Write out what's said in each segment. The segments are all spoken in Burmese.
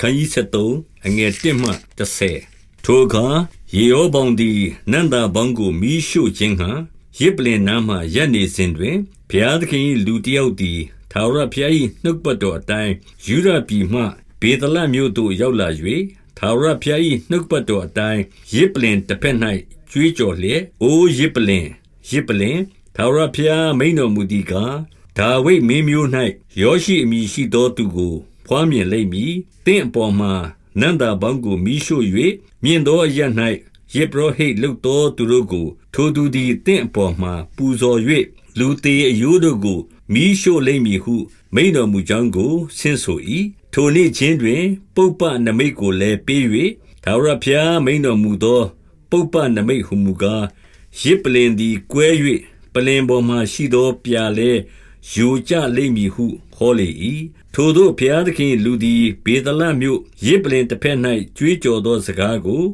ခန်းကြီး73အငယ်1မှ30ထိုအခါယေရောဘောင်သည်နန္တာဘောင်ကိုမိရှို့ခြင်းဟံရစ်ပလင်နားမှရပ်နေစဉ်တွင်ဘုရားသခင်၏လူတယောက်သည်သာရဖျား၏နှုတ်ပတ်တော်အတိုင်းယူရပြည်မှဘေဒလမြို့သို့ရောက်လာ၍သာရဖျား၏နှုတ်ပတ်တော်အတိုင်းရစ်ပလင်တစ်ဖက်၌ကြွေးကြော်လျက်အိုရစ်ပလင်ရစ်ပလင်သာရဖျားမိန်တော်မူသည်ကားဒါဝိဒ်မင်းမျိုး၌ယောရှိအမည်ရှိသောသူကို ဖွားမြင်လိမ့်မည်။တင့်အပေါ်မှာနန္တာပေါင်းကိုမိရှို့၍မြင်သောအရ၌ယေဘရဟိတ်လုတ်သောသူတို့ကို ထိုသူသည်တင့်အပေါ်မှာပူဇော်၍လူသေးအယိုးတို့ကိုမိရှို့လိမ့်မည်ဟု မိန်တော်မူကြောင်းကိုဆင့်ဆို၏။ထိုနေ့ချင်းတွင် ပုပ္ပနမိတ်ကိုလည်းပေး၍သာရဖျားမိန်တော်မူသော ပုပ္ပနမိတ်ဟုမူကားရစ်ပလင်သည်ကွဲ၍ပလင်ပေါ်မှရှိသောပြာလဲ ယိုကျလိမ့်မည်ဟုဟောလေ၏ထိုသို့ဘုရားသခင်လူသည်ဘေဒလမြို့ရစ်ပလင်တစ်ဖက်၌ကြွေးကြော်သောစကားကို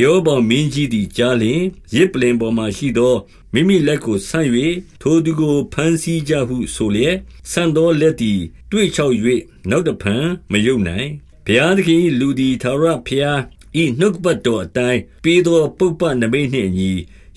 ယောဘောင်မင်းကြီးသည်ကြားလျင်ရစ်ပလင်ပေါ်မှရှိသောမိမိလက်ကိုဆန့်၍ထိုသူကိုဖမ်းဆီးကြဟုဆိုလျက်ဆန့်သောလက်သည်တွေ့ချောက်၍နောက်တဖန်မယုံနိုင်ဘုရားသခင်လူသည်သာရဘုရားဤနှုတ်ပတ်တော်အတိုင်းပေးသောပုပ္ပနမိတ်နှင့်ညီ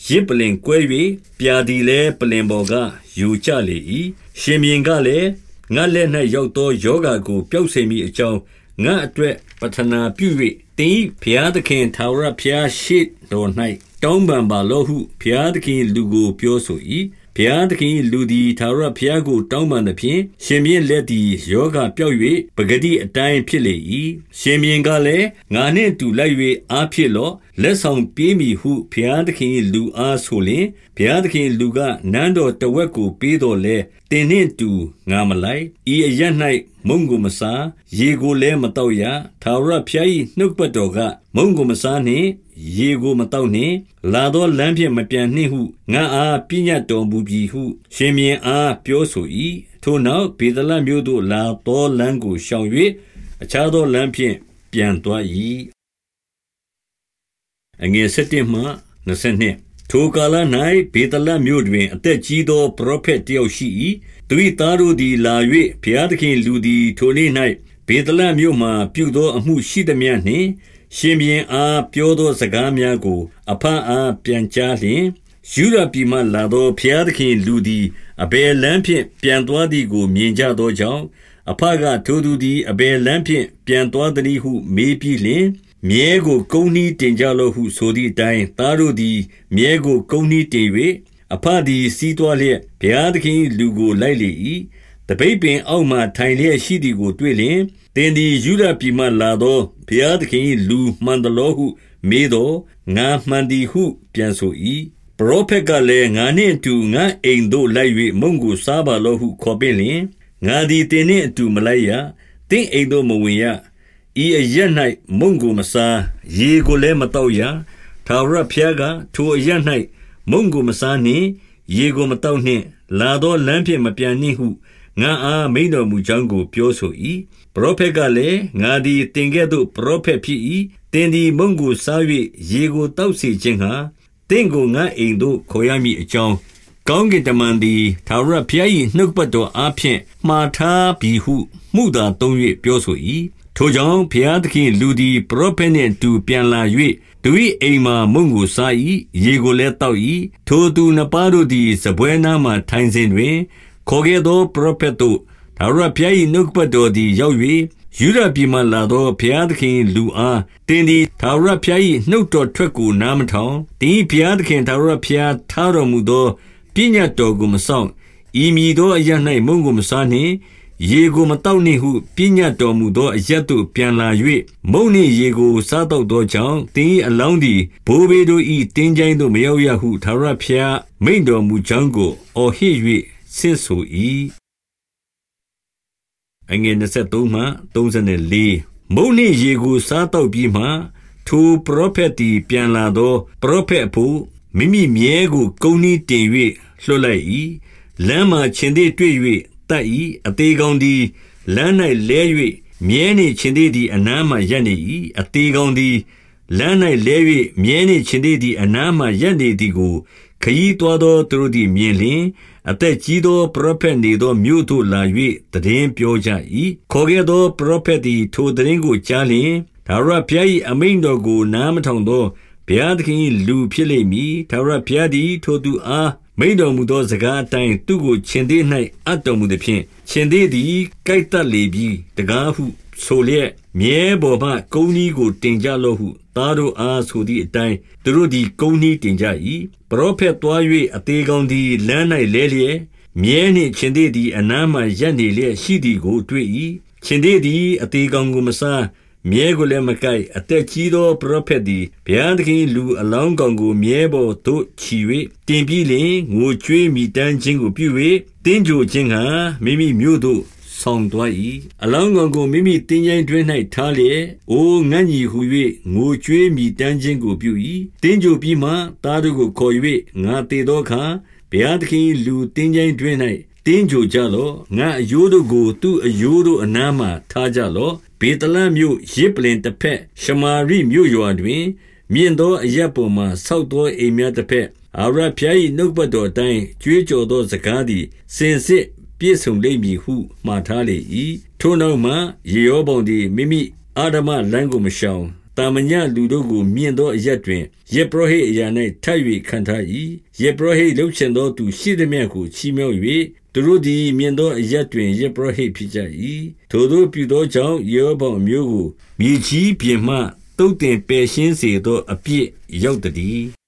ရစ်ပလင်ကွဲ၍ပြာသည်လည်းပလင်ပေါ်က ယူချလေ၏ရှင်မြင်းကလည်းငါလက်၌ရောက်သောယောဂါကိုပျောက်စေမိအကြောင်းငါအတွက်ပထနာပြု၍တင်းဖျားသခင်ထာဝရဖျားရှိတော်၌တောင်းပန်ပါလောဟုဖျားသခင်လူကိုပြောဆို၏ ဘုရားသခင်လူသည်သာရဘုရားကို တောင်းပန်သဖြင့် ရှင်မြင်းလက်သည်ယောဂပျောက်၍ပဂတိအတိုင်းဖြစ်လေ၏ရှင်မြင်းကလည်း ငါနှင့်တူလိုက်၍အားဖြစ်လော့ လက်ဆောင်ပြေးမည်ဟု ဘုရားသခင်လူအားဆိုလျင် ဘုရားသခင်လူက နန်းတော်တဝက်ကို ပေးတော်လဲတင်နှင့်တူ ငါမလိုက် ဤအရ၌မုံကိုမစား ရေကိုလည်းမတော့ရသာရဘုရား၏နှုတ်ပတ်တော်က မုံကိုမစားနှင့် ရေကိုမတောက်နှင့်လာသောလမ်းဖြင့်မပြန်နှင့်ဟုငါအားပြညတ်တော်မူပြီဟုရှင်မြင်းအားပြောဆို၏ထိုနောက်ဗေဒလမြို့သို့လာသောလမ်းကိုရှောင်၍အခြားသောလမ်းဖြင့်ပြန်သွား၏အငယ်7မှ22ထိုကာလ၌ဗေဒလမြို့တွင် အသက်ကြီးသောပရောဖက်တယောက်ရှိ၏သူ၏သားတို့သည်လာ၍ဘုရားသခင်လူသည်ထိုနေ့၌ဗေဒလမြို့မှပြုသောအမှုရှိသမျှနှင့် ရှင်ဘုရင်အားပြောသောစကားများကို အဘအားပြန်ကြားလျှင်၊ယုဒပြည်မှလာသောဘုရားသခင်လူသည်အဘယ်လမ်းဖြင့်ပြန်သွားသည်ကို မြင်ကြသောကြောင့်၊အဘကထိုသူသည်အဘယ်လမ်းဖြင့်ပြန်သွားသနည်းဟု မေးပြီးလျှင်၊မြည်းကိုကုန်းနှီးတင်ကြလော့ဟုဆိုသည်အတိုင်း၊သားတို့သည်မြည်းကိုကုန်းနှီးတင်၍အဘသည်စီးသွားလျက်ဘုရားသခင်၏လူကိုလိုက်လေ၏။ သပိတ်ပင်အောက်မှာထိုင်လျက်ရှိသည်ကိုတွေ့လျှင်သင်သည်ယုဒပြည်မှလာသောဘုရားသခင်၏လူမှန်သလောဟု မေးသော်ငါမှန်သည်ဟု ပြန်ဆို၏ပရောဖက်ကလည်းငါနှင့်အတူငါအိမ်သို့လိုက်၍မုံကိုစားပါလောဟုခေါ်ပင်လျင်ငါသည်တင်နှင့်အတူမလိုက်ရတင့်အိမ်သို့မဝင်ရဤအရ၌မုံကိုမစားရေကိုလည်းမတော့ရသာရဖျားကထိုအရ၌မုံကိုမစားနှင့် ရေကိုမတော့နှင့် လာသောလမ်းဖြင့်မပြန်နှင့်ဟု ငါအားမိန်တော်မူကြောင်းကို ပြောဆို၏ပရောဖက်ကလည်း ငါသည်တင်ကဲ့သို့ ပရောဖက်ဖြစ်၏တင်သည် မုံကိုစား၍ရေကိုတောက်စေခြင်းဟာတင့်ကို ငါအိမ်သို့ ခေါ်ရမည်အကြောင်း ကောင်းကင်တမန်သည်သာရဖျား၏နှုတ်ပတ်တော်အားဖြင့် မှားထားပြီဟုမှုသာသုံး၍ပြောဆို၏ထိုကြောင့် ဘုရားသခင်လူသည် ပရောဖက်နှင့်တူ ပြန်လာ၍သူ၏အိမ်မှမုံကိုစား၏ရေကိုလည်းတောက်၏ထိုသူနှစ်ပါးတို့သည်စပွဲနားမှထိုင်စဉ်တွင် ခေါ်ခဲ့သော ပရောဖက်တို့ထာဝရဘုရား၏နှုတ်ပတ်တော်သည် ရောက်၍ယုဒပြည်မှလာသောဘုရားသခင်လူအားတင်းသည်ထာဝရဘုရား၏နှုတ်တော်ထွက်ကိုနားမထောင်တင်းဘုရားသခင်ထာဝရဘုရားထားတော်မူသောပညာတော်ကိုမဆောင်ဤမည်သောအရ၌မုံကိုမစားနှင့်ရေကိုမတောက်နှင့်ဟုပညာတော်မူသောအရက်သို့ပြန်လာ၍မုံနှင့်ရေကိုစားတော့သောကြောင့်တင်း၏အလောင်းသည်ဘိုးဘေးတို့၏တင်းချိုင်းသို့မရောက်ရဟုထာဝရဘုရားမိန်တော်မူကြောင်းကိုအော်ဟစ်၍ ဆင့်ဆို၏အငယ်23မှ34မုန်နှင့်ရေကိုစားတော့ပြီးမှထိုပရောဖက်သည်ပြန်လာသောပရောဖက်ဖို့မိမိမြဲကိုကုန်းနှီးတင်၍လွှတ်လိုက်၏လမ်းမှာခြင်သေးတွေ့၍တတ်၏အသေးကောင်သည်လမ်း၌လဲ၍မြဲနှင့်ခြင်သေးသည်အနားမှရပ်နေ၏အသေးကောင်သည်လမ်း၌လဲ၍မြဲနှင့်ခြင်သေးသည်အနားမှရပ်နေသည်ကို ခရီးသွားသောသူတို့သည်မြင်လျှင်၊အသက်ကြီးသောပရောဖက်နေသောမြို့သို့လာ၍သိတင်းပြောကြ၏။ခေါ်ခဲ့သောပရောဖက်သည်ထိုသိတင်းကိုကြားလျှင်၊ထာဝရဘုရား၏အမိန့်တော်ကိုနားမထောင်သောဘုရားသခင်၏လူဖြစ်လိမ့်မည်။ထာဝရဘုရားသည်ထိုသူအားမိန့်တော်မူသောစကားအတိုင်းသူ့ကိုခြင်္သေ့၌အပ်တော်မူသဖြင့်၊ခြင်္သေ့သည်ကိုက်သတ်လေပြီတကားဟုဆိုလျက်၊ မြည်းပေါ်မှကုန်းနှီးကို တင်ကြလော့ဟု သားတို့အားဆိုသည်အတိုင်း သူတို့သည် ကုန်းနှီးတင်ကြ၏။ပရောဖက်သွား၍အသေကောင်သည် လမ်း၌လဲလျက်၊မြည်းနှင့်ခြင်္သေ့သည် အနားမှာရပ်နေလျက်ရှိသည်ကို တွေ့၏။ခြင်္သေ့သည် အသေကောင်ကိုမစား၊မြည်းကိုလည်း မကိုက်။အသက်ကြီးသော ပရောဖက်သည် ဘုရားသခင်၏လူအလောင်းကောင်ကို မြည်းပေါ်သို့ချီ၍တင်ပြီးလျှင်၊ငိုကြွေးမြည်တမ်းခြင်းကို ပြု၍သင်္ဂြိုဟ်ခြင်းငှါ မိမိမြို့သို့ ဆောင်သွား၏။အလောင်းကောင်ကိုမိမိသင်္ချိုင်းတွင်း၌ထားလျက်၊အိုငါ့ညီဟူ၍ငိုကြွေးမြည်တမ်းခြင်းကိုပြု၏။သင်္ဂြိုဟ်ပြီးမှသားတို့ကိုခေါ်၍၊ငါသေသောအခါဘုရားသခင်၏လူသင်္ချိုင်းတွင်း၌သင်္ဂြိုဟ်ကြလော့။ငါ့အရိုးတို့ကို သူ့အရိုးတို့အနားမှာထားကြလော့။ဗေသလမြို့ယဇ်ပလ္လင်တဘက်ရှမာရိမြို့ရွာတွင်၊မြင့်သောအရပ်ပေါ်မှာဆောက်သောအိမ်များတဘက်၊ထာဝရဘုရား၏နှုတ်ကပတ်တော်အတိုင်းကြွေးကြော်သောစကားသည်စင်စစ် ပြည့်စုံလိမ့်မည်ဟုမှာထားလေ၏။ထိုနောက်မှယေရောဗောင်သည်မိမိအဓမ္မလမ်းကိုမရှောင်၊သာမညလူတို့ကိုမြင့်သောအရပ်တွင်ယဇ်ပုရောဟိတ်အရာ၌ထပ်၍ခန့်ထား၏။ယဇ်ပုရောဟိတ်လုပ်ချင်သောသူရှိသမျှကိုချီးမြှောက်၍၊သူတို့သည်မြင့်သောအရပ်တွင်ယဇ်ပုရောဟိတ်ဖြစ်ကြ၏။ထိုသို့ပြုသောကြောင့်ယေရောဗောင်အမျိုးကိုမြေကြီးပြင်မှသုတ်သင်ပယ်ရှင်းစေသောအပြစ်ရောက်သတည်း